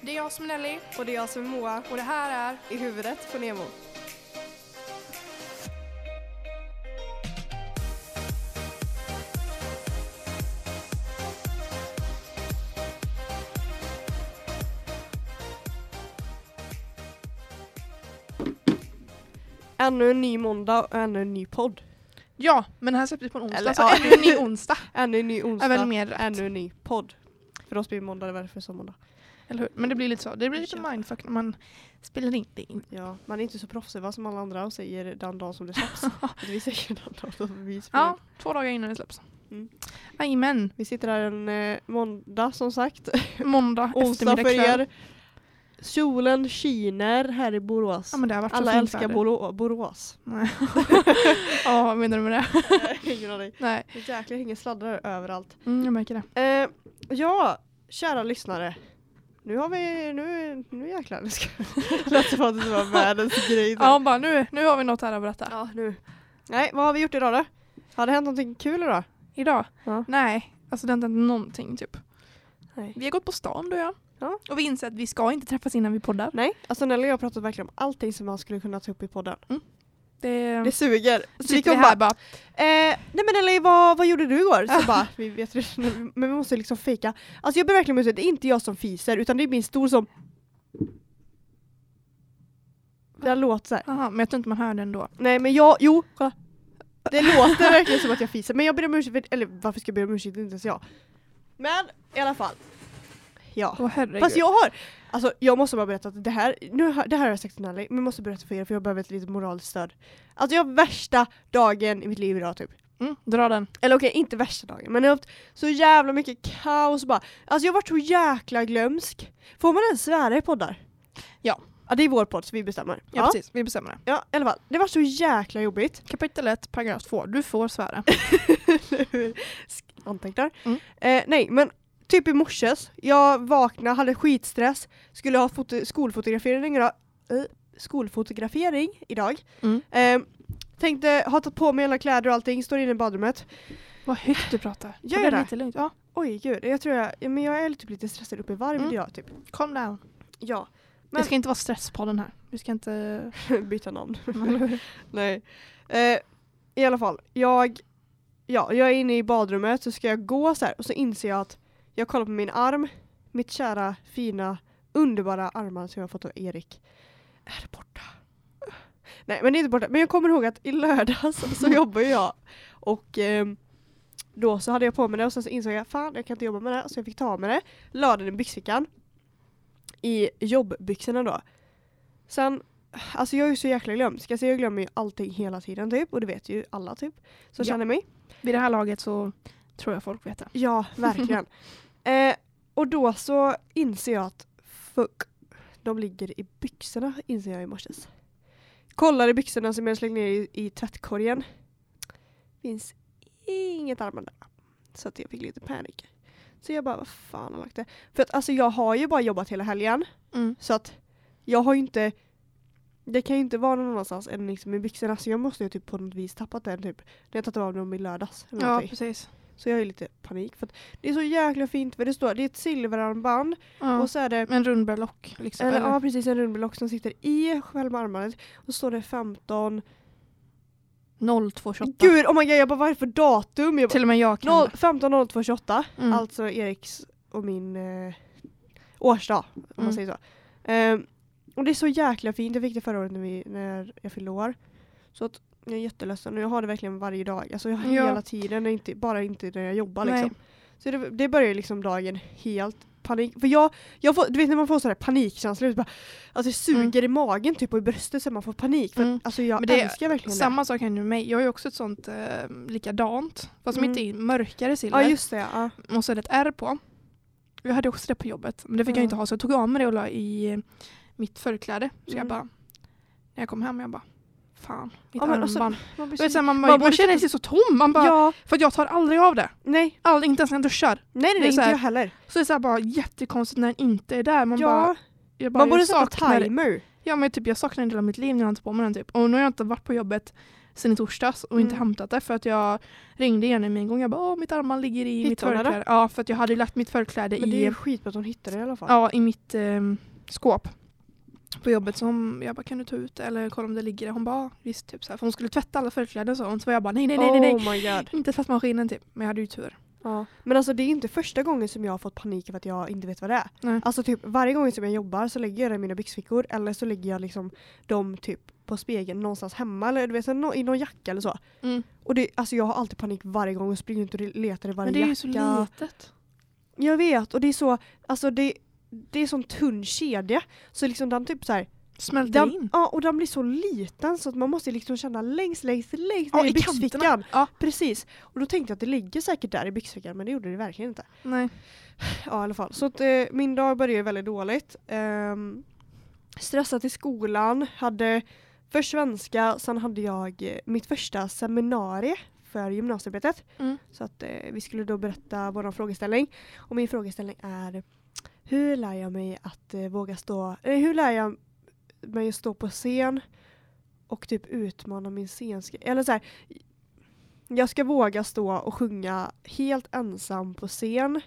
Det är jag som är Nelly Och det är jag som är Moa. och det här är I huvudet på Nemo. Ännu en ny måndag och ännu en ny podd. Ja, men det här släpptes på en onsdag Eller, så ja. ännu en ny onsdag. Ännu en ny är onsdag. väl mer rätt. Ännu en ny podd. För oss blir måndag, det var därför är måndag. Eller hur? Men det blir lite så. Det blir lite mindfuck när man spelar in det. In. Ja, man är inte så proffsig va, som alla andra och säger den dag som det släpps. Vi säger den dag som vi spelar. Ja, två dagar innan det släpps. Mm. Vi sitter här en eh, måndag som sagt. Måndag eftermiddag kväll. er. Solen skiner här i Borås. Ja, Alla älskar. Borå- Borås. Ja, vad menar du med det? Ingen aning. Nej, Det jäklar hänger sladdar överallt. mm, jag märker det. Eh, ja, kära lyssnare. Nu har vi, nu, nu jäklar. Det ska lät som att det var världens grej. Ja, bara nu, nu har vi något här att berätta. ja, nu. Nej, vad har vi gjort idag då? Har det hänt någonting kul idag? Idag? Ja. Nej, alltså det har inte hänt någonting typ. Nej. Vi har gått på stan du och jag. Ja. Och vi inser att vi ska inte träffas innan vi poddar. Nej, alltså Nelly och jag har pratat verkligen om allting som man skulle kunna ta upp i podden. Det, Det suger. Så vi kom här bara, bara, Eh, nej men Nelly, vad, vad gjorde du igår? Så bara, vi vet men vi måste liksom fejka. Alltså jag ber verkligen om ursäkt, det är inte jag som fiser utan det är min stor som... Det låter så här. Aha, men jag tror inte man hör den då. Nej men jag, jo. Det låter verkligen som att jag fiser, men jag ber om ursäkt, eller varför ska jag be om ursäkt, det är inte ens jag. Men i alla fall. Ja. Åh herregud. Fast jag har, alltså jag måste bara berätta att det här, nu, har- det här har jag sagt till Nelly, men jag måste berätta för er för jag behöver ett litet moraliskt stöd. Alltså jag har värsta dagen i mitt liv idag typ. Mm, dra den. Eller okej, inte värsta dagen, men jag har haft så jävla mycket kaos bara. Alltså jag har varit så jäkla glömsk. Får man ens svära i poddar? Ja. Ja det är vår podd så vi bestämmer. Ja, precis, vi bestämmer det. Ja, i alla fall. Det var så jäkla jobbigt. Kapitel 1, paragraf 2. Du får svära. Antecknar. Mm. Eh, nej, men typ i morses. Jag vaknade, hade skitstress. Skulle ha foto- skolfotografering idag. Eh, skolfotografering idag. Mm. Eh, tänkte ha tagit på mig alla kläder och allting. Står inne i badrummet. Vad högt du pratar. Ta Gör jag det? lite lugnt. Ja, Oj gud, jag tror jag, ja, men jag är typ lite stressad uppe i varv Mm. idag typ. calm down. Ja. Men- Det ska inte vara stress på den här. Vi ska inte... Byta namn. Nej. Eh, I alla fall, jag, ja, jag är inne i badrummet så ska jag gå så här och så inser jag att jag kollar på min arm, mitt kära, fina, underbara armar som jag har fått av Erik. Är det borta? Nej men det är inte borta, men jag kommer ihåg att i lördags så jobbar jag och ehm, då så hade jag på mig det och sen så insåg jag fan jag kan inte jobba med det så jag fick ta med det, la den i byxfickan i jobbbyxorna då. Sen Alltså jag är ju så jäkla glömsk. Alltså jag glömmer ju allting hela tiden typ. Och det vet ju alla typ. Som Ja. känner mig. Vid det här laget så tror jag folk vet det. Ja, verkligen. eh, och då så inser jag att fuck, de ligger i byxorna inser jag i morse. Kollar i byxorna som jag slängt ner i, i tvättkorgen. Finns inget armband där. Så att jag fick lite panik. Så jag bara, vad fan har jag lagt det? För att alltså jag har ju bara jobbat hela helgen. Mm. Så att jag har ju inte det kan ju inte vara någon annanstans än liksom i byxorna så jag måste ju typ på något vis tappat den typ när jag tagit av dem i lördags. Ja, precis. Så jag har ju lite panik för att det är så jäkla fint för det står det är ett silverarmband Ja. och så är det En rund berlock. Liksom. eller, eller? ja precis en rundbelock som sitter i själva armbandet och så står det 15 0228. Gud oh my god jag bara vad är det för datum? Jag bara, Till och med jag kan noll- det. 15 02 28 Mm. alltså Eriks och min eh, årsdag om man Mm. säger så. Ehm, och det är så jäkla fint, jag fick det förra året när, vi, när jag fyllde år. Så att jag är jätteledsen och jag har det verkligen varje dag. Alltså jag har Ja. hela tiden, inte, bara inte när jag jobbar Nej. liksom. Så det, det börjar liksom dagen helt panik. För jag, jag får, du vet när man får sådär panikkänslor, bara, alltså det suger i magen typ och i bröstet så man får panik. För Mm. alltså jag Men det är älskar verkligen Samma sak händer med mig. Jag ju också ett sånt eh, likadant. Fast som Mm. inte är mörkare det. silver. Ja just det, ja. Och så är det ett R på. Jag hade också det på jobbet. Men det fick jag Ja. inte ha så jag tog av mig det och la i mitt förkläde. Så jag Mm. bara, när jag kom hem jag bara, fan, mitt Ja, men alltså, armband. Man blir Du vet, så- så här, man, man man, man känner typ- sig så tom. Man bara, ja, För jag tar aldrig av det. nej. Aldrig, inte ens när jag duschar. Nej nej, nej inte här- jag heller. Så det är så här bara jättekonstigt när den inte är där. Man ja, bara, jag bara, man borde sätta timer. Ja men typ jag saknar en del av mitt liv när jag inte på mig den typ. Och nu har jag inte varit på jobbet sen i torsdags och inte Mm. hämtat det för att jag ringde igen en gång. Jag bara, åh mitt armband ligger i mitt Hittade det? förkläde. Ja, för att jag hade lagt mitt förkläde Men det är i, ju skitbra att hon hittade det i alla fall. ja, i mitt ehm, skåp på jobbet. Så hon, jag bara, kan du ta ut det eller kolla om det ligger där? Hon bara, visst. Typ så här. För hon skulle tvätta alla förkläden sa hon. Så jag bara, nej, nej, nej, nej, nej. Oh my god. Inte tvättmaskinen typ. Men jag hade ju tur. Ja. Men alltså det är inte första gången som jag har fått panik för att jag inte vet vad det är. Nej. Alltså typ varje gång som jag jobbar så lägger jag det i mina byxfickor eller så lägger jag liksom dem typ på spegeln någonstans hemma eller du vet, så i någon jacka eller så. Mm. Och det, alltså jag har alltid panik varje gång och springer ut och letar i varje Men det är ju jacka. så litet. Jag vet och det är så, alltså det, det är sån tunn kedja. Så liksom den typ så här, Smälter den, in. ja, och den blir så liten så att man måste liksom känna längst, längst, längst Ja, ner i i byxfickan. Ja. Precis. Och då tänkte jag att det ligger säkert där i byxfickan men det gjorde det verkligen inte. Nej. Ja i alla fall. Så att, eh, min dag började väldigt dåligt. Um, stressat i skolan, hade först svenska, sen hade jag eh, mitt första seminarie för gymnasiearbetet. Mm. Så att eh, vi skulle då berätta vår frågeställning. Och min frågeställning är hur lär jag mig att eh, våga stå, eh, hur lär jag mig att stå på scen och typ utmana min scenskräck. Eller så här, jag ska våga stå och sjunga helt ensam på scen.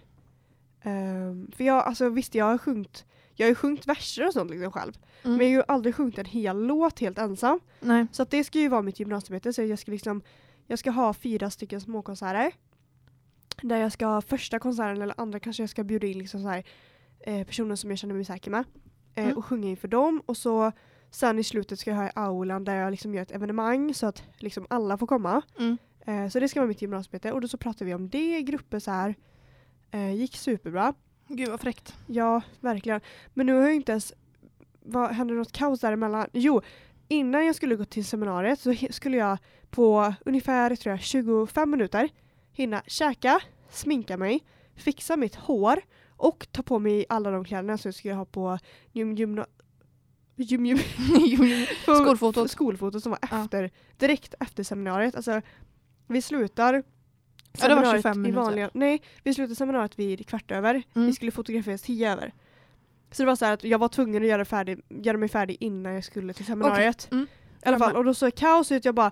Ehm, för jag, alltså visst jag har sjungit, jag har ju sjungit verser och sånt liksom själv. Mm. Men jag har ju aldrig sjungit en hel låt helt ensam. Nej. Så det ska ju vara mitt gymnasiearbete. Så jag ska liksom jag ska ha fyra stycken småkonserter. Där jag ska ha första konserten eller andra kanske jag ska bjuda in liksom så här, eh, personer som jag känner mig säker med. Eh, Mm. Och sjunga inför dem. Och så sen i slutet ska jag ha i aulan där jag liksom gör ett evenemang så att liksom alla får komma. Mm. Eh, så det ska vara mitt gymnasiearbete. Och då så pratar vi om det i grupper så här. Eh, gick superbra. Gud vad fräckt. Ja, verkligen. Men nu har jag inte ens... Vad, hände något kaos däremellan? Jo, innan jag skulle gå till seminariet så skulle jag på ungefär tror jag, 25 minuter hinna käka, sminka mig, fixa mitt hår och ta på mig alla de kläderna som jag skulle ha på gym, gymna, gym, gym, Skolfotot. skolfotot som var Ja. efter, direkt efter seminariet. Alltså, vi slutar Ja, det var seminariet 25 i minuter. vanliga, Nej, vi slutar seminariet vid kvart över. Mm. Vi skulle fotograferas tio över. Så det var så här att jag var tvungen att göra, färdig, göra mig färdig innan jag skulle till seminariet. Mm. I alla fall, och då så är kaos ut, jag bara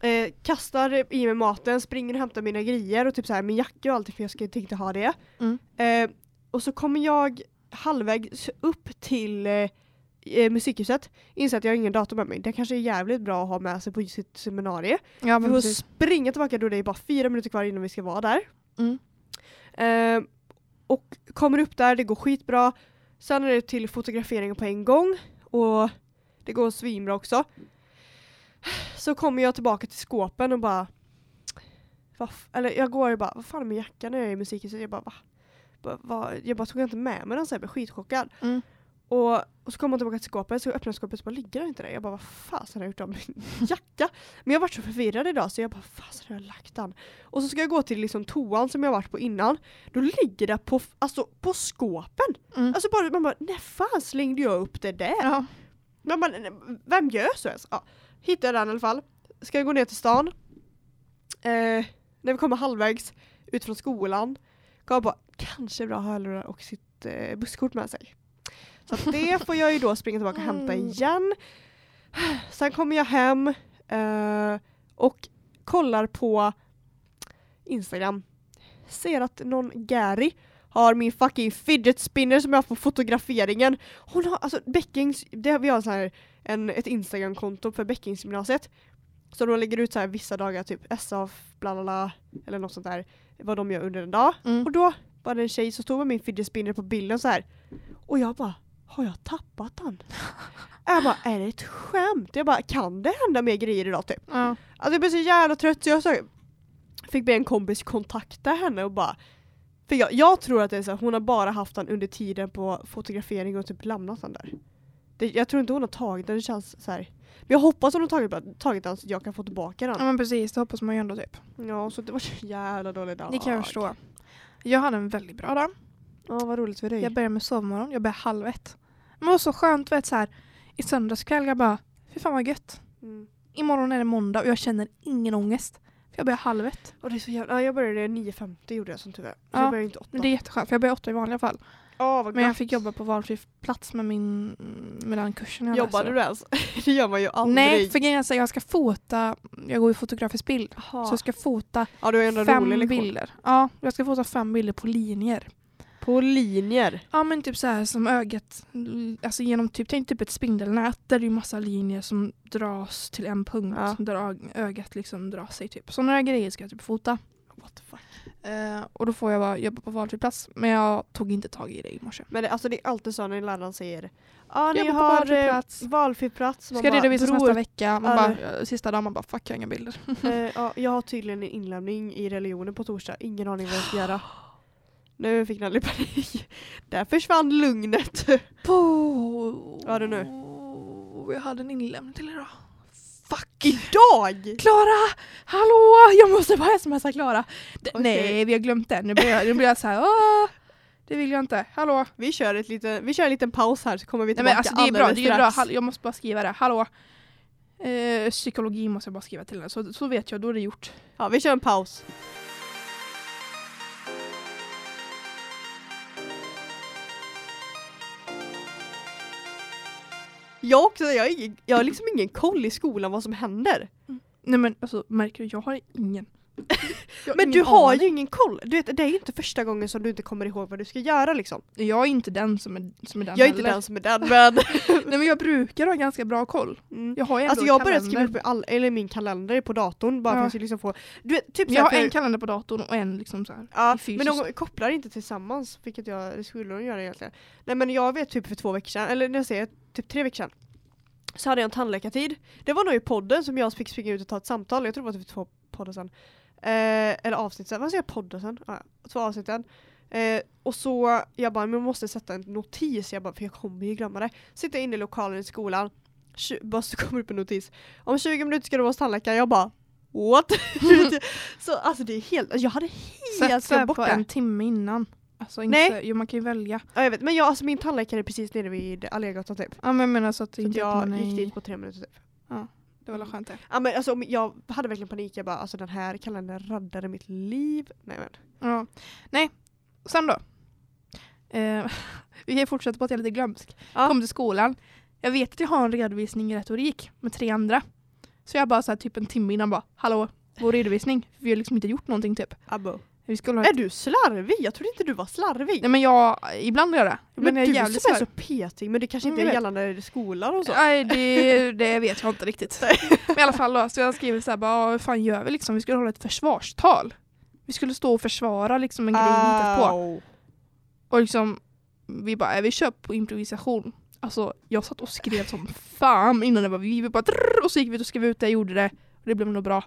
eh, kastar i mig maten, springer och hämtar mina grejer och typ så här min jacka och allt för jag tänkte ha det. Mm. Eh, och så kommer jag halvvägs upp till eh, eh, musikhuset, inser att jag har ingen dator med mig. Det kanske är jävligt bra att ha med sig på sitt seminarium. Ja Vi men får precis. springa tillbaka då det är bara fyra minuter kvar innan vi ska vara där. Mm. Eh, och kommer upp där, det går skitbra. Sen är det till fotografering på en gång och det går svinbra också. Så kommer jag tillbaka till skåpen och bara eller jag går och bara, vad fan är min jacka när jag är i musikhuset? Jag bara, va? Bara, va? Jag bara tog inte med mig den så jag blev skitchockad. Mm. Och, och så kommer man tillbaka till skåpet, så jag skåpet och bara ligger den inte där. Jag bara, vad fasen har jag gjort av min jacka? Men jag varit så förvirrad idag så jag bara, vad fasen har jag lagt den? Och så ska jag gå till liksom toan som jag varit på innan. Då ligger det på, alltså, på skåpen. Mm. Alltså bara, man bara, när fan slängde jag upp det där? Ja. Man, vem gör så ens? Ja, hittade jag den i alla fall. Ska jag gå ner till stan. Eh, när vi kommer halvvägs ut från skolan. Kom på, kanske bra hörlurar och sitt eh, busskort med sig. Så det får jag ju då springa tillbaka och hämta Mm. igen. Sen kommer jag hem eh, och kollar på Instagram. Ser att någon Gary har min fucking fidget spinner som jag har på fotograferingen. Hon har alltså Beckings, det, vi har så här en, ett Instagram-konto för Bäckingsgymnasiet. Så de lägger ut så här vissa dagar typ SA bla bla bla eller något sånt där vad de gör under en dag. Mm. Och då var det en tjej som stod med min fidget spinner på bilden så här. Och jag bara, har jag tappat den? jag bara, är det ett skämt? Jag bara, kan det hända mer grejer idag typ? Ja. Alltså jag blev så jävla trött så jag så fick be en kompis kontakta henne och bara för jag, jag tror att det är så här, hon har bara haft den under tiden på fotografering och typ lämnat den där. Det, jag tror inte hon har tagit den, det känns så här. Jag hoppas hon har tagit, tagit den så att jag kan få tillbaka den. ja men precis, det hoppas man ju ändå typ. Ja, så det var så jävla dålig dag. Det kan jag förstå. Jag hade en väldigt bra dag. Ja, vad roligt för dig. Jag började med sovmorgon, jag började halv ett. Men det var så skönt, vet så här. I söndags kväll, jag bara, fy fan vad gött. Mm. Imorgon är det måndag och jag känner ingen ångest. För jag börjar halv ett. Och det är så jävla, ja, jag började 9.50 gjorde jag som tur är. Så Ja, jag började inte 8. Men det är jätteskönt för jag börjar åtta i vanliga fall. Vad Men jag fick jobba på valfri plats med, min, med den kursen jag Jobbade läser. du ens? det gör man ju aldrig. Nej, för grejen är här, jag ska fota, jag går i fotografisk bild. Jaha. Så jag ska fota ja, fem bilder. Ja, jag ska fota fem bilder på linjer. På linjer. Ja men typ så här som ögat, alltså genom typ, tänk typ ett spindelnät där det är massa linjer som dras till en punkt. Ja. Där ög- ögat liksom drar sig typ. Sådana grejer ska jag typ fota. What the fuck? Eh, och då får jag bara jobba på valfri plats. Men jag tog inte tag i det i morse. Men det, alltså, det är alltid så när läraren säger Ja, ni Jobba på har valfri eh, plats. valfri plats. Ska bara, redovisas "Bror, nästa vecka. Man bara, eh, sista dagen man bara fuck jag har inga bilder. Eh, ja, jag har tydligen en inlämning i religionen på torsdag. Ingen aning vad jag ska göra. Nu fick Nelly panik. Där försvann lugnet. Vad är det nu? Jag hade en inlämning till idag. Fuck! Idag! Klara! Hallå! Jag måste bara smsa Klara. D- Okej. Nej, vi har glömt det. Nu blir jag, nu blir jag så här. Åh, det vill jag inte. Hallå? Vi kör, ett lite, vi kör en liten paus här så kommer vi Nej, tillbaka men alltså, det är bra. Det är bra. Hall- Jag måste bara skriva det. Hallå? Eh, psykologi måste jag bara skriva till henne. Så, så vet jag, då är det gjort. Ja, vi kör en paus. Jag också, jag har, ingen, jag har liksom ingen koll i skolan vad som händer. Nej men alltså, märker du? Jag har ingen. Jag har Men ingen du har aning. ju ingen koll. Du vet, det är ju inte första gången som du inte kommer ihåg vad du ska göra liksom. Jag är inte den som är, som är den Jag är inte heller. den som är den men... Nej men jag brukar ha ganska bra koll. Mm. Jag har ju Alltså jag kalender. skriva upp all, eller min kalender på datorn bara för Ja. att jag liksom få... Du vet, typ Jag har såhär en för, kalender på datorn och en liksom så här. ja. Men de kopplar inte tillsammans vilket jag det skulle de göra egentligen. Nej men jag vet typ för två veckor sedan, eller när jag säger typ tre veckor sedan. Så hade jag en tandläkartid. Det var nog i podden som jag fick springa ut och ta ett samtal. Jag tror det var typ två poddar sen. Eh, eller avsnitt sen. Vad säger jag? Poddar sen? Ja, två avsnitt sen. Eh, och så jag bara, men jag måste sätta en notis. Jag bara, för jag kommer ju glömma det. Sitter inne i lokalen i skolan. Bara så kommer upp en notis. Om 20 minuter ska du vara hos tandläkaren. Jag bara, what? så alltså det är helt, jag hade helt Sätt glömt bort på det. en timme innan. Alltså inte, Nej. jo, man kan ju välja. Ja, jag vet, men jag, alltså min tandläkare är precis nere vid Allégatan typ. Ja men menar så att Så att inte att jag man är... gick dit på tre minuter typ. Det var väl skönt det. Ja, men alltså, jag hade verkligen panik, jag bara alltså den här kalendern räddade mitt liv. Nej men. Ja. Nej, sen då. Eh, vi fortsätta på att jag är lite glömsk. Ja. Kom till skolan. Jag vet att jag har en redovisning i retorik med tre andra. Så jag bara så här, typ en timme innan bara Hallå, vår redovisning. Vi har liksom inte gjort någonting typ. Abbo. Vi skulle ha Är du slarvig? Jag trodde inte du var slarvig. Nej men jag, ibland gör jag det. men Ibland är jag du jävligt som är så petig, men det kanske Mm, inte jag är gällande skolan och så. Nej det, det vet jag inte riktigt. Men i alla fall då, så jag skriver så här, bara, "Ja, hur fan gör vi liksom? Vi skulle hålla ett försvarstal. Vi skulle stå och försvara liksom en grej vi hittat på. Och liksom, vi bara, "Äh, vi kör på improvisation. Alltså jag satt och skrev som fan innan det var vi, vi bara drrr, och så gick vi ut och skrev ut det, jag gjorde det. Och det blev nog bra.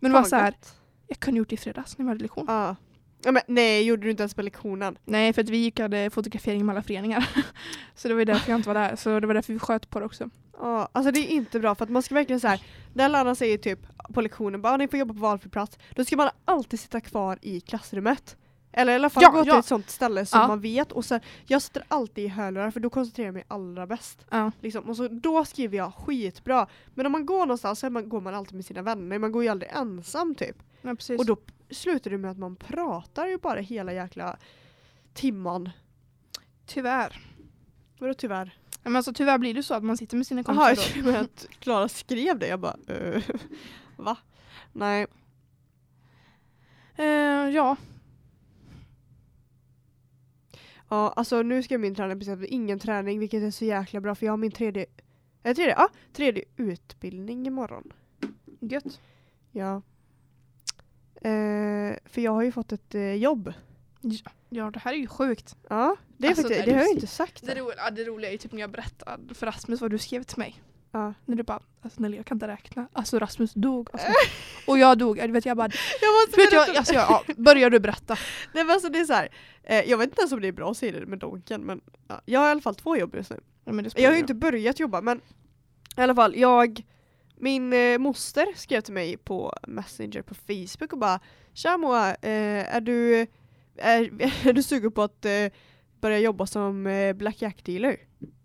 Men det var så här, gott. Jag kunde gjort det i fredags när vi hade lektion. Ja. Ja, men, nej, gjorde du inte ens på lektionen? Nej, för att vi gick hade fotografering med alla föreningar. så det var därför jag inte var där. Så det var därför vi sköt på det också. Ja, alltså det är inte bra för att man ska verkligen så här. när läraren säger typ på lektionen bara "Ah, ni får jobba på valfri plats, då ska man alltid sitta kvar i klassrummet. Eller i alla fall Ja, gå till ja. ett sånt ställe som Ja. man vet och sen, jag sitter alltid i hörlurar för då koncentrerar jag mig allra bäst. Liksom. Och så då skriver jag skitbra. Men om man går någonstans så man, går man alltid med sina vänner, man går ju aldrig ensam typ. Och då slutar det med att man pratar ju bara hela jäkla timman. Tyvärr. Vadå tyvärr? Ja, Men alltså, tyvärr blir det så att man sitter med sina kompisar då. trodde att Klara skrev det. Jag bara, uh, va? Nej. Eh, ja, Ja, alltså nu ska min träning precis ingen träning vilket är så jäkla bra för jag har min tredje, äh, tredje, ja, tredje utbildning imorgon. gött. Ja. Eh, för jag har ju fått ett eh, jobb. Ja, det här är ju sjukt. Ja, det, är Alltså, faktiskt, det du har jag inte sagt. Det, ro ja, det roliga är ju typ när jag berättade för Rasmus vad du skrev till mig. Ja. När du bara, alltså Nelly jag kan inte räkna. Alltså Rasmus dog. Alltså. och jag dog. Du vet jag bara, Jag måste vet, jag, alltså, jag, ja, börjar du berätta. Nej men alltså det är så här. Eh, jag vet inte ens om det är bra att säga det med Donken men ja, jag har i alla fall två jobb just nu. Ja, Jag har ju inte börjat jobba men i alla fall jag min eh, moster skrev till mig på Messenger på Facebook och bara Tja Moa, eh, är, du, är, är du sugen på att eh, börja jobba som eh, Black Jack dealer?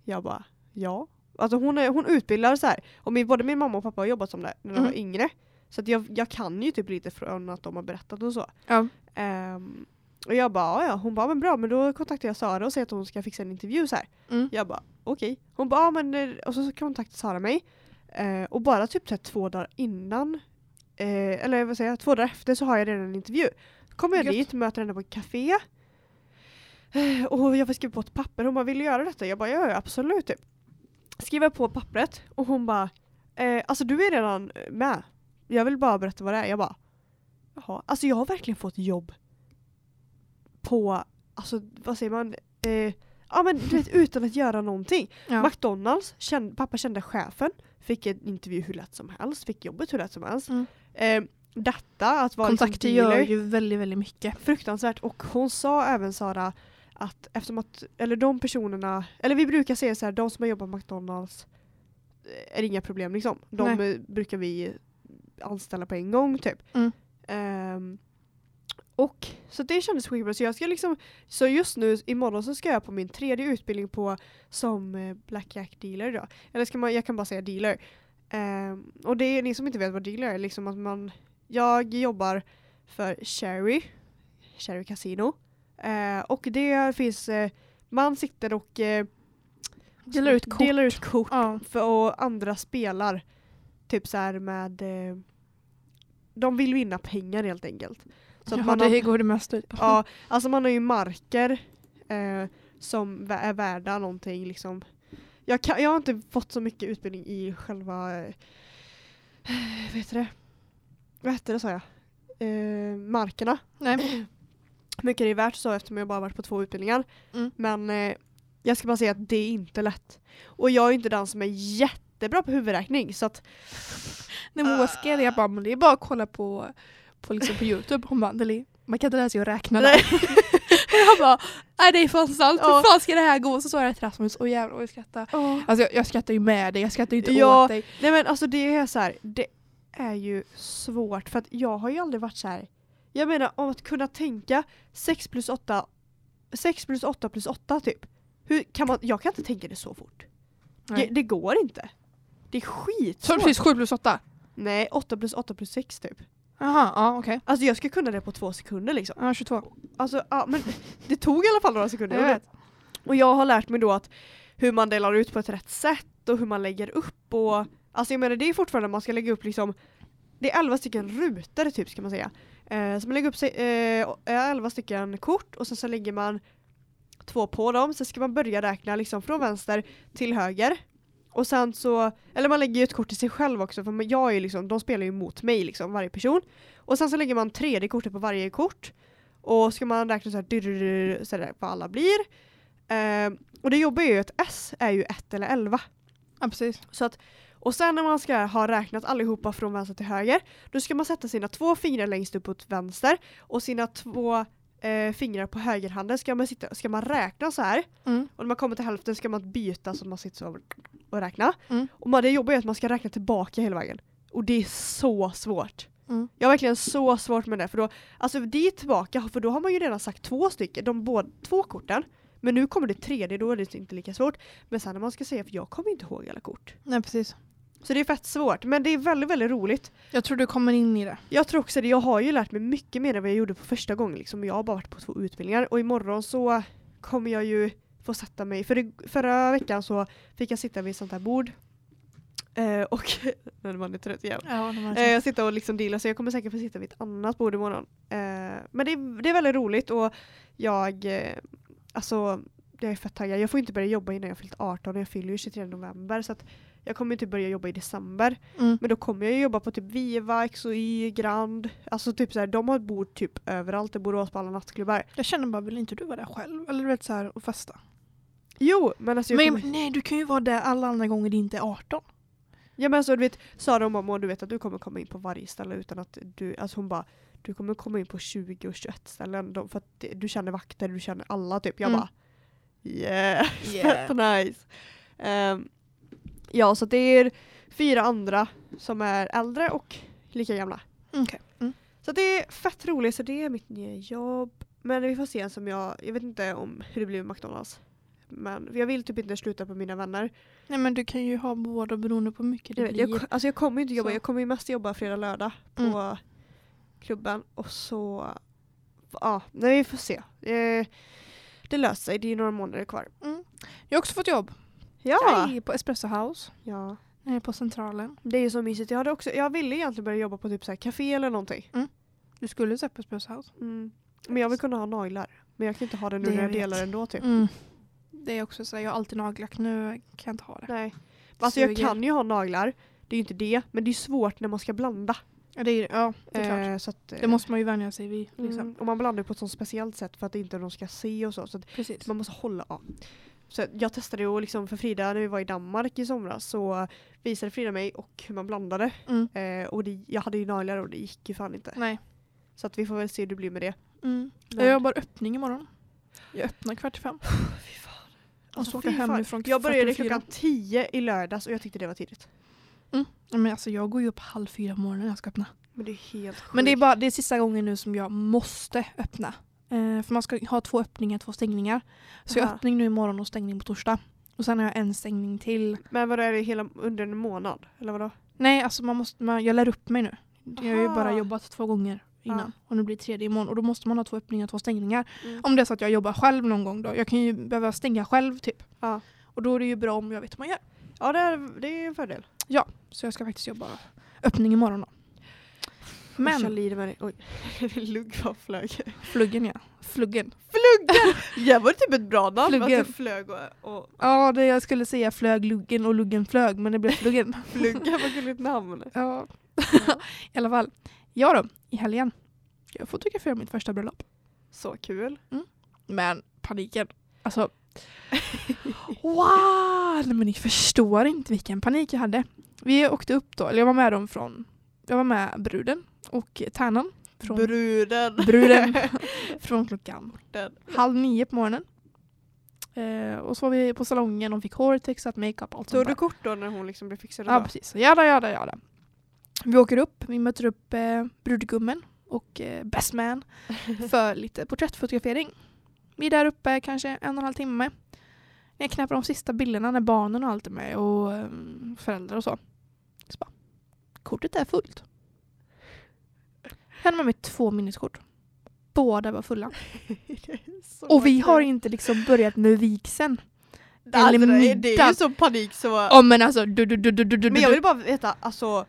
Jag bara ja. Alltså hon, är, hon utbildar så här. och min, både min mamma och pappa har jobbat som det när de Mm. var yngre. Så jag, jag kan ju typ lite från att de har berättat och så. Ja. Ehm, Och jag bara, "Ja, hon bara, men bra men då kontaktar jag Sara och säger att hon ska fixa en intervju så här. Mm. Jag bara, okej. Hon bara, "Ja, men eh", och så kontaktade Sara mig. Eh, och bara typ så två dagar innan, eh, eller vad säger jag, två dagar efter så har jag redan en intervju. Kommer jag Gött. dit, möter henne på ett café. Eh, och jag får skriva på ett papper. Hon bara, vill du göra detta? Jag bara, ja absolut typ. Skriver på pappret och hon bara, eh, alltså du är redan med. Jag vill bara berätta vad det är. Jag bara, jaha. Alltså jag har verkligen fått jobb på, alltså vad säger man? Eh, ja men du vet utan att göra någonting. Ja. McDonalds, kände, pappa kände chefen, fick en intervju hur lätt som helst, fick jobbet hur lätt som helst. Mm. Eh, detta, att vara liksom Kontakter dealer, gör ju väldigt, väldigt mycket. fruktansvärt. Och hon sa även Sara att eftersom att, eller de personerna, eller vi brukar säga så här, de som har jobbat på McDonalds eh, är inga problem liksom. De Nej. eh, brukar vi anställa på en gång typ. Mm. Ehm, och så det kändes skitbra. Så jag ska liksom, så just nu imorgon så ska jag på min tredje utbildning på som eh, blackjack dealer då. Eller ska man, jag kan bara säga dealer. Ehm, och det är ni som inte vet vad dealer är, liksom att man, jag jobbar för Cherry, Cherry Casino. Eh, och det finns, eh, man sitter och eh, Delar ut kort. delar ut kort Ja. för, och andra spelar typ så här med eh, de vill vinna pengar helt enkelt. Så att Jaha, man det har, går det mesta ut på. ja, alltså man har ju marker eh, som är värda någonting liksom. Jag, kan, jag har inte fått så mycket utbildning i själva, eh, vad heter det? Vad hette det sa jag? Eh, markerna. Nej. Mycket det är värt så eftersom jag bara varit på två utbildningar. Mm. Men eh, jag ska bara säga att det är inte lätt. Och jag är inte den som är jättebra på huvudräkning så att När Moa skrev det, jag bara, men det är bara att kolla på, på, liksom på Youtube. Hon bara, man kan inte lära sig att räkna där. Och jag bara, nej det är fan sant, hur fan ska det här gå? Och så sa jag till Rasmus, åh jävlar vad jag skrattar. Åh. Alltså jag, jag skrattar ju med dig, jag skrattar ju inte Ja. åt dig. Nej men alltså det är så här, det är ju svårt för att jag har ju aldrig varit så här. Jag menar om att kunna tänka 6 plus 8 6 plus 8 plus 8 typ. Hur kan man, jag kan inte tänka det så fort. Det, det går inte. Det är Så skitsvårt. precis 7 plus 8? Nej, 8 plus 8 plus 6 typ. Jaha, ja okej. Alltså jag ska kunna det på två sekunder liksom. Ja, 22. Alltså ja, men det tog i alla fall några sekunder. Jag vet. Och jag har lärt mig då att hur man delar ut på ett rätt sätt och hur man lägger upp och alltså jag menar det är fortfarande man ska lägga upp liksom det är 11 stycken rutor typ ska man säga. Eh, så man lägger upp sig, eh, 11 stycken kort och sen så lägger man två på dem. Sen ska man börja räkna liksom från vänster till höger. Och sen så, eller man lägger ju ett kort till sig själv också för jag är liksom, de spelar ju mot mig liksom, varje person. Och sen så lägger man tredje kortet på varje kort. Och ska man räkna så här, dyrr, så där vad alla blir. Eh, och det jobbiga är ju att S är ju 1 eller 11. Ja precis. Så att, och sen när man ska ha räknat allihopa från vänster till höger, då ska man sätta sina två fingrar längst upp åt vänster och sina två eh, fingrar på högerhanden ska man, sitta, ska man räkna så här. Mm. Och när man kommer till hälften ska man byta så att man sitter så och räkna. Mm. Och man, det jobbiga är att man ska räkna tillbaka hela vägen. Och det är så svårt. Mm. Jag har verkligen så svårt med det. För då, alltså det är tillbaka, för då har man ju redan sagt två stycken, de båda, två korten. Men nu kommer det tredje, då är det inte lika svårt. Men sen när man ska säga, för jag kommer inte ihåg alla kort. Nej precis. Så det är fett svårt, men det är väldigt, väldigt roligt. Jag tror du kommer in i det. Jag tror också det, jag har ju lärt mig mycket mer än vad jag gjorde på första gången. Liksom. Jag har bara varit på två utbildningar och imorgon så kommer jag ju få sätta mig, för det, förra veckan så fick jag sitta vid ett sånt här bord. Eh, och, när man är trött igen. Ja, Eh, jag sitter och liksom dealar så jag kommer säkert få sitta vid ett annat bord imorgon. Eh, men det är, det är väldigt roligt och jag, eh, alltså jag är fett taggad. Jag får inte börja jobba innan jag fyllt 18 och jag fyller ju 23 november så att jag kommer inte börja jobba i december. mm. Men då kommer jag jobba på typ Viva, XOY, Grand. Alltså typ såhär, de har ett bord typ överallt i Borås på alla nattklubbar. Jag känner bara, vill inte du vara där själv? Eller du vet såhär och festa? Jo, men alltså Men kommer, nej, du kan ju vara där alla andra gånger det inte är 18. Ja men alltså du vet, Sara och mamma, du vet att du kommer komma in på varje ställe utan att du, alltså hon bara du kommer komma in på 20 och 21 ställen de, för att det- du känner vakter, du känner alla typ. Jag Mm. bara yeah, Yeah. nice. Ehm, ja så det är fyra andra som är äldre och lika gamla. Okej. Mm. Så det är fett roligt, så det är mitt nya jobb. Men vi får se som jag, jag vet inte om hur det blir med McDonalds. Men jag vill typ inte sluta på mina vänner. Nej men du kan ju ha båda beroende på hur mycket det Jag, blir. jag, alltså jag kommer inte jobba, Så. jag kommer ju mest jobba fredag lördag på Mm. klubben och så ja, nej, vi får se. Eh, det löser sig, det är några månader kvar. Jag har också fått jobb. Ja! Yay, på Espresso House. ja. Nere på Centralen. Det är ju så mysigt. Jag, hade också, jag ville egentligen börja jobba på typ så här café eller någonting. Du skulle sett på Espresso House. Mm. Men jag vill kunna ha naglar. Men jag kan inte ha det nu Det när jag jag delar ändå typ. Mm. Det är också så här, jag har alltid nagellack. Nu kan jag inte ha det. Nej. Alltså jag kan ju ha naglar. Det är ju inte det. Men det är svårt när man ska blanda. Ja, det, är, ja, det är klart. Eh, så att, eh, Det måste man ju vänja sig vid. Liksom. mm, och man blandar på ett sånt speciellt sätt för att inte de ska se och så. så man måste hålla ja. Så jag testade ju liksom för Frida när vi var i Danmark i somras så visade Frida mig och hur man blandade. Mm. Eh, och det, jag hade ju naglar och det gick ju fan inte. Nej. Så att vi får väl se hur det blir med det. Mm. Jag jobbar öppning imorgon. Jag öppnar kvart i fem. Fy fan. Och så åker fy jag fan. hemifrån Jag började 44. klockan 10 i lördags och jag tyckte det var tidigt. Ja, Men alltså, jag går ju upp halv fyra på morgonen när jag ska öppna. Men det är helt sjukt. Men det är bara det är sista gången nu som jag måste öppna. Eh, för man ska ha två öppningar, två stängningar. Så jag har Aha. öppning nu imorgon och stängning på torsdag. Och sen har jag en stängning till. Men vad är det hela under en månad? Eller vadå? Nej, alltså man måste, man, jag lär upp mig nu. Jag har ju Aha. bara jobbat två gånger innan. Ja. Och nu blir det tredje imorgon. Och då måste man ha två öppningar, två stängningar. Mm. Om det är så att jag jobbar själv någon gång då. Jag kan ju behöva stänga själv typ. Ja. Och då är det ju bra om jag vet vad man gör. Ja det är, det är en fördel. Så jag ska faktiskt jobba öppning imorgon då. Men. Jag dig. Oj, lugg vad flög. fluggen ja. Fluggen. Fluggen! Jag var typ ett bra namn Fluggen. att det flög och, och Ja, det jag skulle säga flög luggen och luggen flög men det blev fluggen. flugga var gulligt namn. ja. I alla fall. Ja då, i helgen. Jag får fotografera mitt första bröllop. Så kul. Men paniken. Alltså. wow! Nej, men ni förstår inte vilken panik jag hade. Vi åkte upp då, eller jag var med dem från, jag var med bruden och tärnan. Från Bruden. bruden från klockan Den. halv nio på morgonen. Eh, och så var vi på salongen, de fick håret fixat, makeup, allt Tog sånt du där. kort då när hon liksom blev fixad? Ja så? precis, jada jada jada. Vi åker upp, vi möter upp eh, brudgummen och eh, best man för lite porträttfotografering. Vi är där uppe kanske en och en halv timme. När jag knäpper de sista bilderna när barnen och allt är med och eh, föräldrar och så. så bara, kortet är fullt. Hade med mig två minneskort. Båda var fulla. Och vi har inte liksom börjat med vigseln. Alltså, eller det, är, ju så panik så... Ja men alltså du, du, du, du, du, Men jag vill bara veta, alltså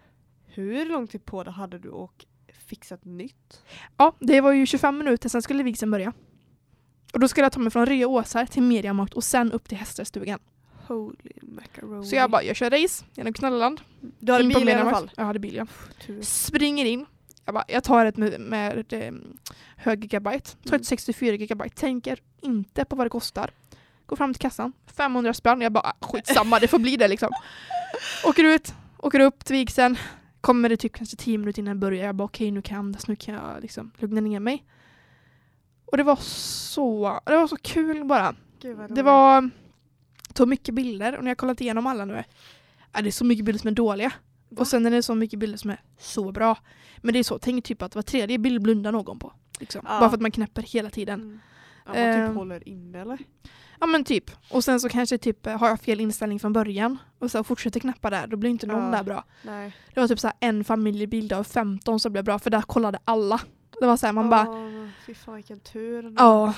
hur lång tid på det hade du och fixat nytt? Ja, det var ju 25 minuter, sen skulle vigseln börja. Och då skulle jag ta mig från Röa Åsar till Mediamarkt och sen upp till Häststugan. Holy macaroni. Så jag bara, jag kör race genom Knölleland. du hade bil i alla fall? Jag hade bil ja. Springer in. Jag bara, jag tar ett med, med eh, hög gigabyte. Tar Mm. ett 64 gigabyte. Tänker inte på vad det kostar. Går fram till kassan. 500 spänn. Jag bara, ah, skitsamma det får bli det liksom. Åker ut, åker upp till vigseln. Kommer det typ kanske 10 minuter innan jag börjar. Jag bara okej nu kan jag andas, nu kan jag liksom lugna ner mig. Och det var så, det var så kul bara. Det var, tog mycket bilder och när jag kollat igenom alla nu är det så mycket bilder som är dåliga. Va? Och sen är det så mycket bilder som är så bra. Men det är så, tänk typ att var tredje bild blundar någon på. Liksom. Ja. Bara för att man knäpper hela tiden. Mm. Ja, man typ Ehm. håller inne eller? Ja men typ. Och sen så kanske typ eh, har jag fel inställning från början och så fortsätter knäppa där, då blir inte någon Ja. där bra. Nej. Det var typ så en familjebild av 15 som blev bra för där kollade alla. Det var så här, man bara Åh, fy fan vilken tur. Ja.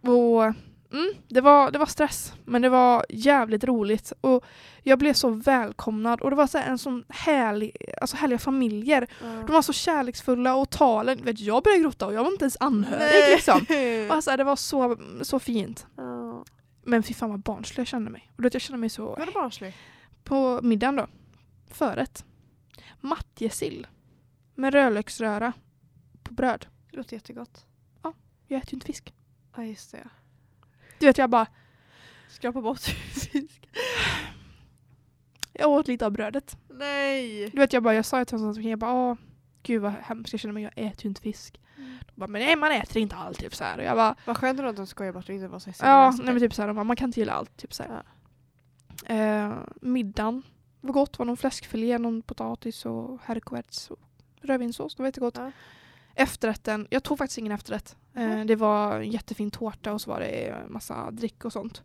Och mm, det, var, det var stress, men det var jävligt roligt. Och jag blev så välkomnad och det var så en sån härlig, alltså härliga familjer. Ja. De var så kärleksfulla och talen, vet, jag började gråta och jag var inte ens anhörig Nej. liksom. Alltså, det var så, så fint. Ja. Men fy fan vad barnslig jag kände mig. Och då, jag kände mig så Var det barnslig? på middagen då. Förrätt. Matjessill. Med rödlöksröra. På bröd. Det låter jättegott. Jag äter ju inte fisk. Ja just det. Du vet jag bara, Skrapa bort fisk. jag åt lite av brödet. Nej! Du vet jag bara, jag sa till honom, jag bara åh, gud vad hemskt jag känner mig, jag äter ju inte fisk. De bara, men nej man äter inte allt typ så här. Och jag bara, Vad skönt att de skojar bort och inte var så ja, nej men typ så här, de bara, man kan inte gilla allt typ så här. Eh, middagen var gott, var någon fläskfilé, någon potatis och herrkvärts och rödvinssås, det var jättegott. Ja. Efterrätten, jag tog faktiskt ingen efterrätt. Eh, Mhm. det var en jättefin tårta och så var det massa drick och sånt.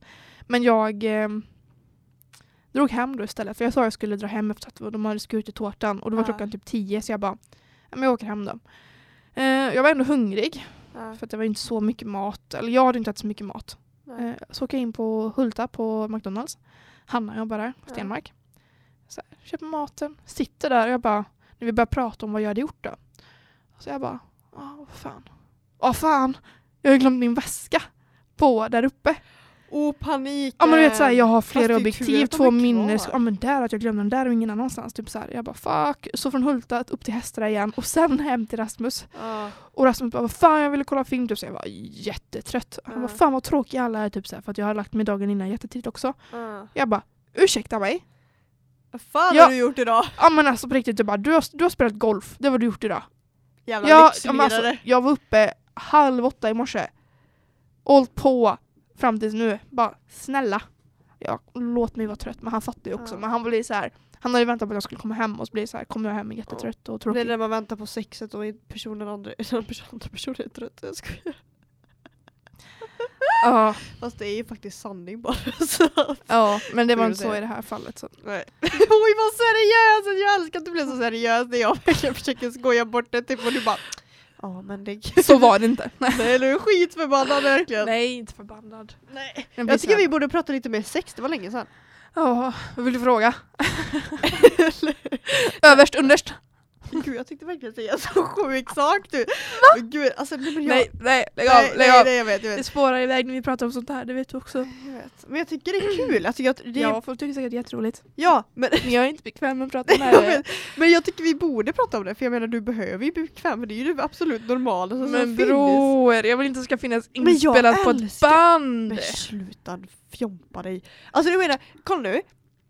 Men jag eh, drog hem då istället, för jag sa att jag skulle dra hem efter att de hade skurit tårtan och då var Ja. klockan typ tio så jag bara, "Ja, men jag åker hem då. Eh, jag var ändå hungrig Ja. För att det var inte så mycket mat. Eller jag hade inte ätit så mycket mat. Nej. Eh, så åker jag in på Hulta på McDonalds. Hanna jobbar där, Ja. Stenmark. Så här, köper maten, sitter där och jag bara, när vi börjar prata om vad jag hade gjort då. Så jag bara, åh vad fan. Åh fan, jag har glömt min väska på där uppe. Oh panik! Ja men du vet såhär, jag har flera objektiv, två minnes... Ja men där att jag glömde den där och ingen annanstans. Typ så här. Jag bara fuck. Så från Hulta upp till Hästra igen och sen hem till Rasmus. Ja. Och Rasmus bara vad fan jag ville kolla film typ så jag var jättetrött. Han Ja. bara fan vad tråkiga alla är typ så här, för att jag har lagt mig dagen innan jättetidigt också. Ja. Jag bara ursäkta mig? Vad fan Ja. har du gjort idag? Ja men alltså på riktigt, jag bara, du, har, du har spelat golf, det var du gjort idag. Jävla Jag, ja, alltså, jag var uppe halv åtta i morse. Hållit på fram tills nu. Bara snälla. Ja, låt mig vara trött. Men han fattar ju också. Ja. Men han blir så här. Han hade ju väntat på att jag skulle komma hem och så blir det så här, kommer jag hem jättetrött och Det är tråkig. när man väntar på sexet och personen andra, den andra personen är trött. Jag skojar. Ja, Fast det är ju faktiskt sanning bara. Så. ja, men det var inte så i det här fallet. Så. Nej. Oj vad seriös! Jag älskar att du blir så seriös när jag försöker skoja bort det. Typ, och du bara Ja men det så var det inte. Nej, Nej du är skitförbannad verkligen. Nej inte förbannad. Nej. Jag Jag tycker vi borde prata lite mer sex, det var länge sedan. Ja, vad vill du fråga? Överst, underst? Gud jag tyckte verkligen säga en så sjuk sak du. Men gud, alltså, nej, men jag, Nej, nej, lägg av, nej, lägg av. nej, jag vet, jag Det vet. spårar iväg när vi pratar om sånt här, det vet du också. Jag vet. Men jag tycker det är kul. Alltså, jag, det, Ja, folk tycker säkert det är jätteroligt. ja men, Men jag är inte bekväm med att prata jag det. vet, men jag tycker vi borde prata om det för jag menar du behöver ju bli bekväm för det är ju det absolut normala som Men bror, jag vill inte att det ska finnas Men inspelat på ett band! Men sluta fjompa dig. Alltså du menar, kolla nu.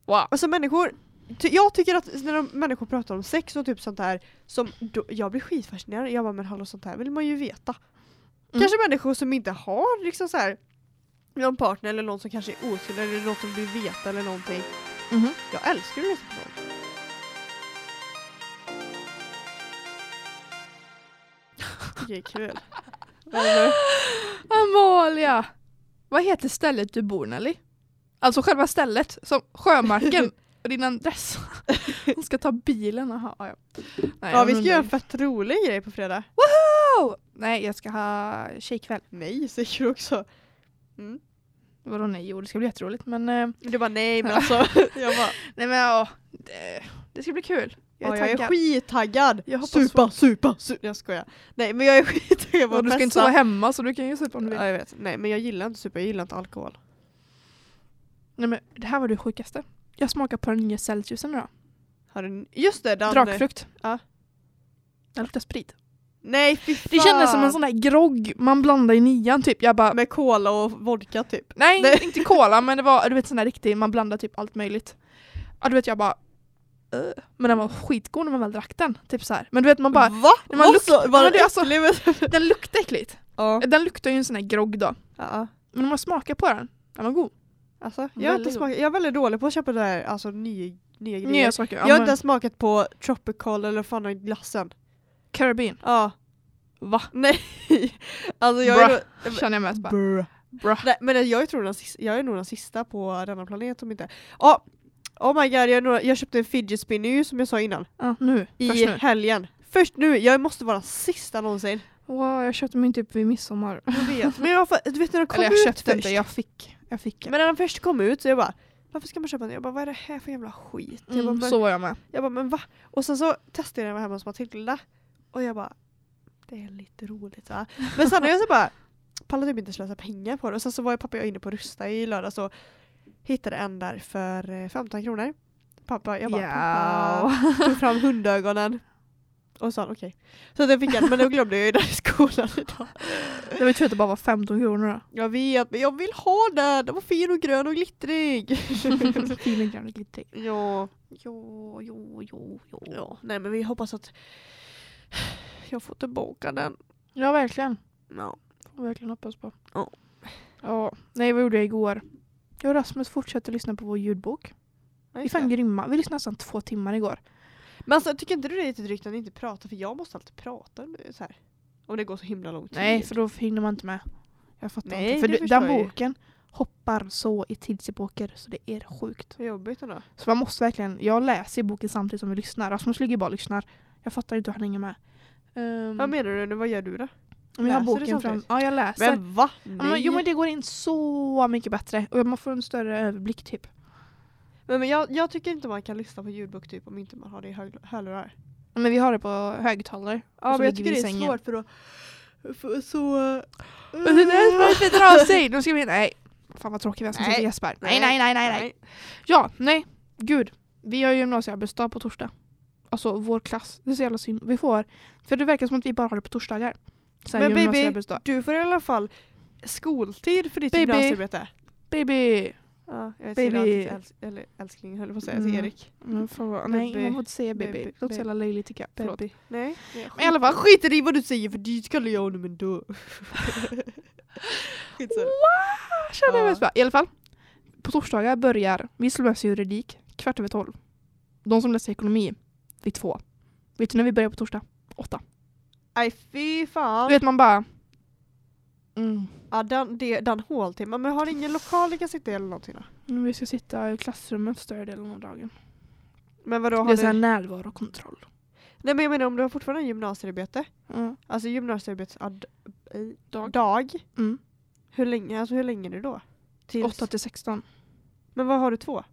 Wow. Alltså människor, jag tycker att när de, människor pratar om sex och typ sånt här som då, jag blir skitfascinerad. Jag bara men hallå sånt här vill man ju veta. Mm. Kanske människor som inte har liksom så här någon partner eller någon som kanske är oskuld eller någon som vill veta eller någonting. Mhm. Jag älskar att lyssna på sånt. Det är kul. Amalia! Vad heter stället du bor Nelly? Alltså själva stället, som Sjömarken din adress. Hon ska ta bilen, aha, ja. Nej, Ja vi ska göra en fett rolig grej på fredag. Woho! Nej, jag ska ha tjejkväll. Nej säger du också. Mm. Vadå nej? Jo, det ska bli jätteroligt men... Eh, Du bara nej men alltså. jag bara nej men ja, det, det ska bli kul. Jag är ja, jag är taggad. skittaggad. Jag supa, supa, supa. Jag skojar. Nej men jag är skittaggad på Och du ska inte sova hemma så du kan ju supa om du vill. Ja jag vet. Nej men jag gillar inte supa, jag gillar inte alkohol. Nej men det här var det sjukaste. Jag smakar på den nya Celsiusen idag. Har du... Just det, den... Drakfrukt. Ja. Den luktar sprit. Nej fy fan. Det kändes som en sån där grogg man blandar i nian typ. Jag bara, Med cola och vodka typ. nej, Nej. inte cola men det var du vet sån där riktig, man blandar typ allt möjligt. Ja du vet jag bara "Ugh." men den var skitgod när man väl drack den. Typ så här. Men du vet man bara, Va? när man Vad luk- så? Var Ja, det det är alltså- alltså... den luktar äckligt. Ja. Den luktar ju en sån här grogg då. ja. Men om man smakar på den, den var god. Alltså, jag, har inte smakat, jag är väldigt dålig på att köpa det där, alltså nya, nya grejer. Nya saker. jag har inte ens smakat på tropical eller fan är glassen. Caribbean. Ja. Va? Nej. alltså jag är Bruh. nog- Känner jag mest bara. Bra. Nej, men jag, tror den jag är nog den sista på denna planet som inte... Ja, oh my god, jag, är jag köpte en fidget spinner som jag sa innan. Ja, nu. I nu. helgen. Först nu, jag måste vara sista någonsin. Wow, jag köpte min typ vid midsommar. Jag vet. Men jag, du vet när den kom Eller jag ut köpte först. inte, jag fick. Jag fick. Men när den först kom ut så jag bara varför ska man köpa den? Jag bara vad är det här för jävla skit? Jag, bara, Mm, så var jag med. jag bara men va? Och sen så testade jag den hemma hos Matilda och jag bara det är lite roligt va? Men sen när jag så bara pallade typ inte slösa pengar på det och sen så var jag pappa och jag inne på Rusta i lördags och hittade en där för eh, 15 kronor. Pappa, jag bara Ja. pappa tog fram hundögonen och sa okej. Så det fick jag, men då glömde jag ju den i skolan idag. Det var tur att det bara var 15 kronor då. Jag vet, men jag vill ha den! Den var fin och grön och glittrig. Fin och grön och glittrig. ja, Jo, jo, jo, jo. ja, nej men vi hoppas att jag får tillbaka den. Ja, verkligen. Ja. Får verkligen hoppas på. Ja. Ja. Nej, vad gjorde jag igår? Jag och Rasmus fortsatte lyssna på vår ljudbok. Vi är fan grymma. Vi lyssnade nästan två timmar igår. Men alltså tycker inte du det är lite drygt att inte prata? För jag måste alltid prata så här. Om det går så himla lång tid. Nej, för då hinner man inte med. Jag fattar Nej, inte. För det du, den jag boken hoppar så i tidsepoker så det är sjukt. Vad jobbigt ändå. Så man måste verkligen, jag läser boken samtidigt som vi lyssnar. Rasmus ligger bara och lyssnar. Jag fattar inte hur han hänger med. Ehm, Vad menar du? Vad gör du då? Om jag har boken fram. Ja, jag läser. Men va? Jo men det går in så mycket bättre och man får en större överblick typ. Men, men jag, jag tycker inte man kan lyssna på ljudbok typ om inte man har det i hörlurar. Men vi har det på högtalare. Ja men jag tycker det är sängen. svårt för att för så... Och det där svaret drar sig! Nu ska vi... Nej. Fan vad tråkig vi är som sitter gäspar. Nej, nej, nej, nej, nej. Ja, nej. Gud. Vi har gymnasiearbetsdag på torsdag. Alltså vår klass. Det är så jävla synd. Vi får... För det verkar som att vi bara har det på torsdagar. Här Men baby. Du får i alla fall skoltid för ditt Baby. gymnasiearbete. Baby! Ja, jag Baby. Baby. Äls eller älskling höll på att säga till Mm. Erik. Men får, nej, man får inte säga baby. Baby. Det låter så jävla löjligt tycker jag. Förlåt. Baby. Nej. nej Men i alla fall. Skit i vad du säger för dit kallar jag honom ändå. Känner jag Ja. I alla fall. På torsdagar börjar, vi som läser juridik, kvart över tolv. De som läser ekonomi, vid två. Vet du när vi börjar på torsdag? Åtta. Nej fy fan. Då vet man bara... Mm. Ja, den, det, den håltimmen. Men har ingen lokal du kan sitta i eller någonting då? Men Vi ska sitta i klassrummet större delen av dagen. Men vadå Det har är så här du? närvarokontroll. Nej men jag menar om du har fortfarande gymnasiearbete. Mm. Alltså gymnasiearbets ad, i- Dag. dag. Mm. Hur länge, alltså hur länge är det då? Tills, 8 till 16. Men vad har du två?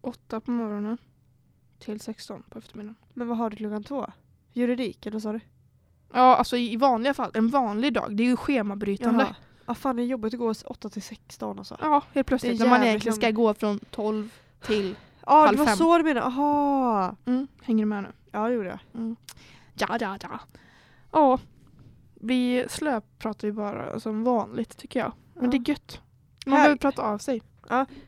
8 på morgonen till 16 på eftermiddagen. Men vad har du klockan två? Juridik eller vad sa du? Ja, alltså i vanliga fall. En vanlig dag. Det är ju schemabrytande. Ja, ah, fan det är jobbigt att gå 8 till 16 alltså. Ja, helt plötsligt. När man egentligen ska gå från 12 till... Ja ah, det var fem. så du menade, aha. Mm, hänger du med nu? Ja det gjorde jag. Mm. Ja, ja, ja. Ja, vi slöpratar ju bara som vanligt tycker jag. Men Ja. det är gött. Man Här- behöver prata av sig.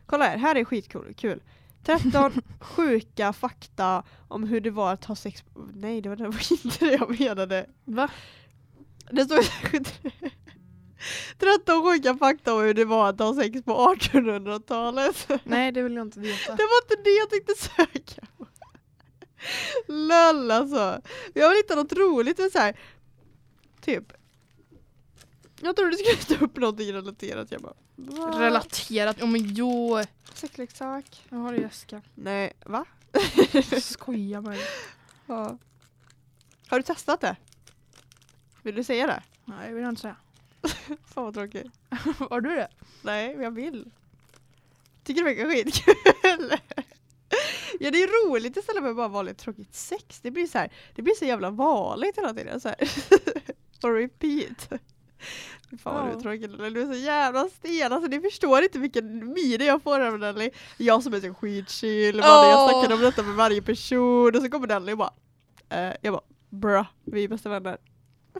Kolla här, här är skitkul. Kul. 13 sjuka fakta om hur det var att ha sex... Nej det var, det var inte det jag menade. Va? Det står 13 sjuka fakta om hur det var att ha sex på 1800-talet. Nej, det vill jag inte veta. Det var inte det jag tänkte söka på. Lol alltså. Jag vill hitta något roligt. Så här, typ. Jag trodde du skulle ta upp någonting relaterat. Jag bara, va? Relaterat. Ja men jo. Sexleksak? Jag har det Jessica. Nej, va? Skoja med dig. Ja. Har du testat det? Vill du säga det? Nej, det vill jag inte säga. Fan vad tråkigt. har du det? Nej, men jag vill. Tycker det verkar skitkul. ja det är roligt istället för bara vanligt tråkigt sex. Det blir så här, det blir så jävla vanligt hela tiden. Så här. Repeat. Fan vad du är tråkig Nelly. du är så jävla stel. Alltså ni förstår inte vilken mine jag får av Nelly. Jag som är så skitchill, oh. jag snackar om detta med varje person och så kommer Nelly och bara eh, Jag bara bra, vi är bästa vänner.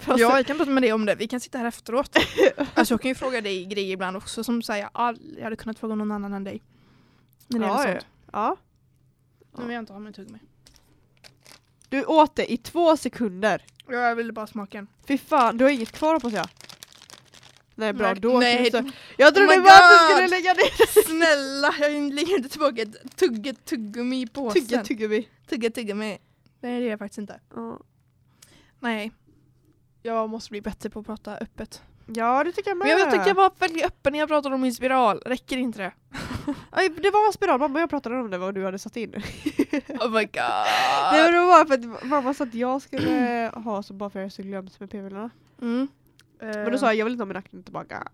Fast- Ja, jag kan prata med dig om det. Vi kan sitta här efteråt. alltså jag kan ju fråga dig grejer ibland också som säger jag aldrig hade kunnat fråga någon annan än dig. När det Ja, ja. sånt. ja. Nu vill jag inte ha min tuggummi. Du åt det i två sekunder. Ja, jag ville bara smaka en. Fy fan, du har inget kvar hoppas jag. Nej bra, Nej, då nej. så. Jag trodde Oh bara att du skulle lägga ner Snälla, jag lägger inte tillbaka ett tugge tuggummi i påsen. tugga tuggummi. Tugga tuggummi. Nej, det är jag faktiskt inte. Ja. Nej. Jag måste bli bättre på att prata öppet. Ja det tycker jag med. Men jag tycker jag var väldigt öppen när jag pratade om min spiral. Räcker inte det? Det var en spiral, mamma jag pratade om det vad du hade satt in. Oh my god. Nej det var för att mamma sa att jag skulle ha så bara för att jag så glömt med p-pillerna. Mm. Men då sa jag jag vill inte ha min akne tillbaka.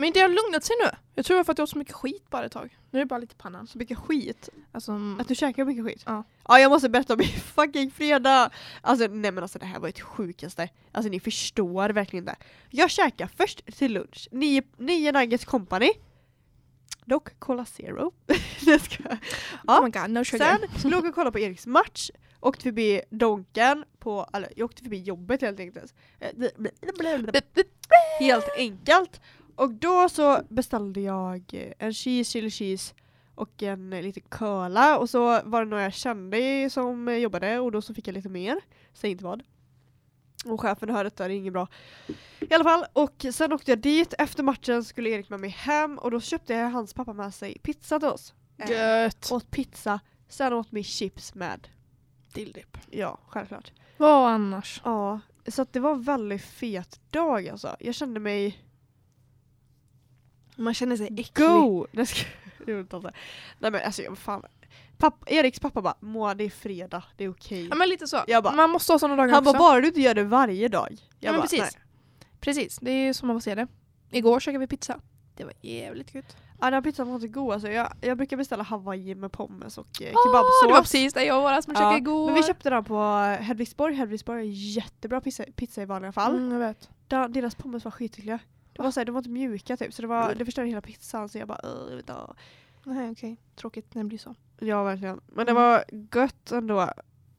Men det har lugnat sig nu. Jag tror det var för att jag åt så mycket skit bara ett tag. Nu är det bara lite pannan. Så mycket skit. Alltså, mm, Att du käkar mycket skit? Ja. Ja jag måste berätta om min fucking fredag! Alltså nej men alltså det här var ett sjukaste. Alltså ni förstår verkligen inte. Jag käkar först till lunch, nio, nio nuggets company. Dock Cola Zero. det ska jag. Ja. oh my god, no sugar. Sen skulle jag och kolla på Eriks match. Åkte förbi Donken på, eller jag åkte förbi jobbet helt enkelt. Eh, Helt enkelt. Och då så beställde jag en cheese, chili cheese och en liten cola och så var det några jag kände som jobbade och då så fick jag lite mer. Säg inte vad. Och chefen hör detta, det är inget bra. I alla fall, och sen åkte jag dit. Efter matchen skulle Erik med mig hem och då köpte jag hans pappa med sig pizza till oss. Eh, Gött. åt pizza, sen åt vi chips med. Dilldipp. Ja, självklart. Vad annars? Ja, så det var en väldigt fet dag alltså. Jag kände mig Man känner sig äcklig. go! Nej. Nej men alltså fan. Papp, Eriks pappa bara Moa det är fredag, det är okej. Ja men lite så. Bara- man måste ha sådana dagar Han bara bara du inte gör det varje dag. Jag ja, men bara, precis. nej. Precis, det är som man får se det. Igår käkade vi pizza. Det var jävligt gött. Ja, den pizzan var inte god alltså. Jag, jag brukar beställa hawaii med pommes och eh, kebabsås. det var precis det jag var som Ja, käkade igår. Men vi köpte den på Hedvigsborg. Hedvigsborg är jättebra pizza, pizza i vanliga fall. Mm, jag vet. Da- Deras pommes var skitäckliga. Det var, så här, de var inte mjuka typ så det, var, det förstörde hela pizzan så jag bara "Åh, jag vet inte." Nej okej, tråkigt när det blir så. Ja verkligen. Men det Mm. var gött ändå.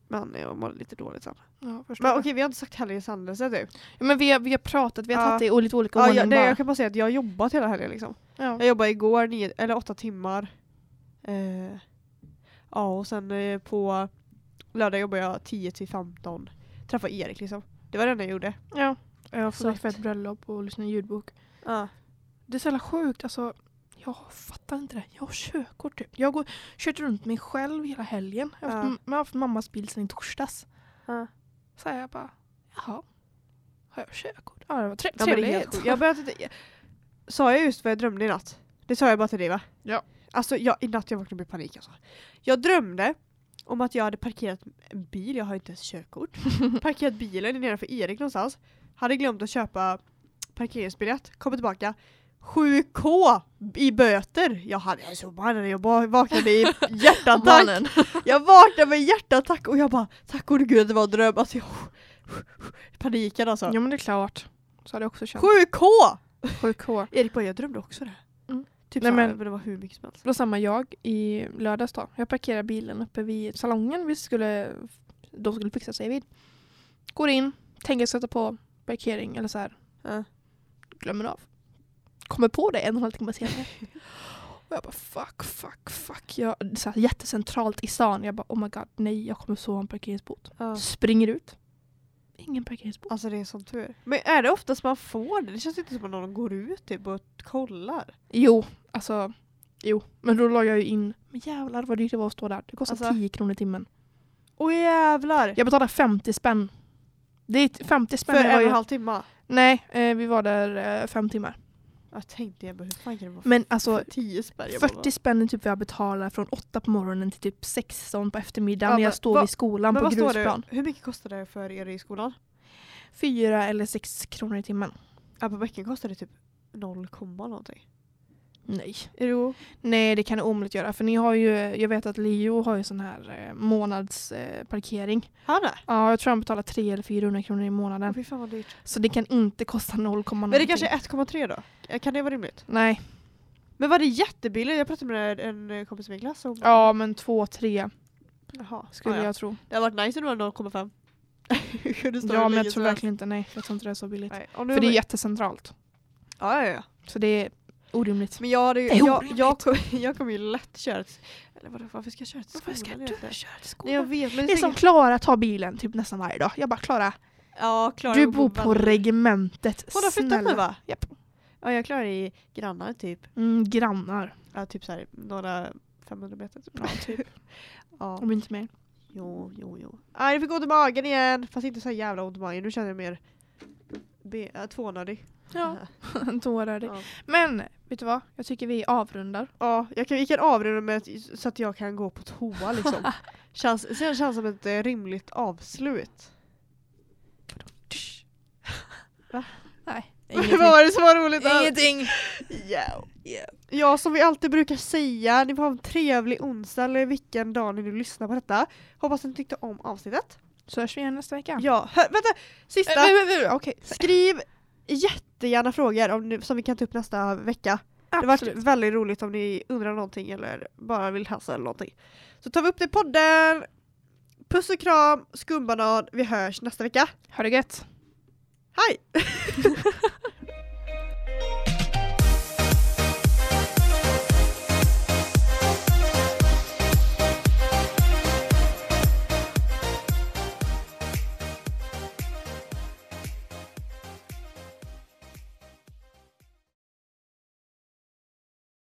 Men jag mådde lite dåligt sen. Ja, Men okej vi har inte sagt helgens händelse typ. ja, men vi har, vi har pratat, vi har Ja. tagit det i lite olika Ja, ordning jag, nej, bara. jag kan bara säga att jag har jobbat hela helgen liksom. ja. Jag jobbade igår nio, eller åtta timmar. Eh, ja och sen eh, på lördag jobbade jag 10 till 15. Träffade Erik liksom. Det var det enda jag gjorde. ja. Jag får att- för ett bröllop och lyssna ljudbok. Ja. Det är så jävla sjukt, alltså. Jag fattar inte det. Jag har körkort typ. Jag har kört runt mig själv hela helgen. Jag har, haft, Ja. jag har haft mammas bil sedan i torsdags. Ja. Så här jag bara, jaha. Har jag körkort? Ja det var tre- Ja, trevligt. jag började sa jag just vad jag drömde i natt? Det sa jag bara till dig va? Ja. Alltså jag, i natt jag vaknade med panik alltså. Jag drömde om att jag hade parkerat en bil, jag har inte ens körkort. parkerat bilen nedanför Erik någonstans. Hade glömt att köpa parkeringsbiljett, kommer tillbaka. 7K i böter! Jag hade alltså mannen, jag bara vaknade i hjärtattack. Jag vaknade med hjärtattack och jag bara tack gode gud det var en dröm. Alltså, jag, paniken alltså. Ja men det är klart. Så hade jag också känt. 7K! 7K. Erik bara jag drömde också det. Mm. Typ Nej, Nej, men, det var hur mycket som helst. Då samma jag i lördags då. Jag parkerar bilen uppe vid salongen vi skulle, de skulle fixa sig vid. Går in, tänker sätta på parkering eller så här. Ja. Glömmer av. Kommer på det en och en halv timme senare. Och jag bara fuck, fuck, fuck. Jag, så här, jättecentralt i stan. Jag bara oh my god, nej jag kommer så ha en parkeringsbot. Ja. Springer ut. Ingen parkeringsbot. Alltså det är sån tur. Men är det oftast man får det? Det känns inte som att någon går ut typ och kollar. Jo, alltså jo. Men då la jag ju in, men jävlar vad dyrt det var att stå där. Det kostar Alltså- 10 kronor i timmen. Åh jävlar! Jag betalade 50 spänn. Det är t- 50 spänn. För en och en halv timme. Nej, eh, vi var där eh, fem timmar. Jag tänkte jag bara hur fan kan det vara Men alltså för 10 spänn? Jag bara, 40 spänn är typ vad jag betalar från 8 på morgonen till typ 16 på eftermiddagen Ja, när jag står vad- vid skolan på grusplan. Hur mycket kostar det för er i skolan? 4 eller 6 kronor i timmen. Ja på veckan kostar det typ 0, någonting. Nej. Jo. Nej det kan det omöjligt göra för ni har ju, jag vet att Leo har ju sån här eh, månadsparkering. Eh. Han är? ja jag tror han betalar 3 eller 400 kronor i månaden. Fy fan vad dyrt. Så det kan inte kosta 0, Men det kanske är 1,3 då? Eh, Kan det vara rimligt? Nej. Men var det jättebilligt? Jag pratade med en kompis i min klass och Ja men 2-3 Jaha. skulle ja, ja. jag tro. Det har varit nice om det var 0,5. Det står Ja men jag tror verkligen inte, nej. Jag tror inte det är så billigt. Nej. För det är var- jättecentralt. ja, ja, ja. Så det är orimligt. Men jag, hade ju, jag, jag, kom, jag kommer ju lätt köra till, eller vadå, varför ska jag köra till Varför ska skolan du köra till Nej jag skolan? vet men Det är som Klara tar bilen typ nästan varje dag. Jag bara Klara, ja, Klara du bor på regementet. Hon har flyttat Snälla. va? Japp. Ja jag klarar i grannar typ. Mm, grannar. Ja typ såhär några 500 meter. Typ. Ja, typ. Ja. Om inte mer. Jo, jo, jo. Nej jag fick ont i magen igen. Fast inte så jävla ont i magen. Nu känner jag mer äh, tvånödig. Ja, tårar det. Ja. Men, vet du vad? Jag tycker vi avrundar. Ja, jag kan, vi kan avrunda med att, så att jag kan gå på toa liksom. känns, sen känns som ett eh, rimligt avslut. Va? Nej, Vad ingenting. var det som var roligt? ingenting. Ja. Yeah. ja, som vi alltid brukar säga, ni får ha en trevlig onsdag eller vilken dag ni nu lyssnar på detta. Hoppas ni tyckte om avsnittet. Så hörs vi igen nästa vecka. Ja, hör, vänta! Sista! Äh, vä- Okej, Skriv jättegärna frågor om ni, som vi kan ta upp nästa vecka. Det har varit absolut. väldigt roligt om ni undrar någonting eller bara vill hälsa eller någonting. Så tar vi upp det i podden. Puss och kram, skumbanan. Vi hörs nästa vecka. Ha det gött. Hej!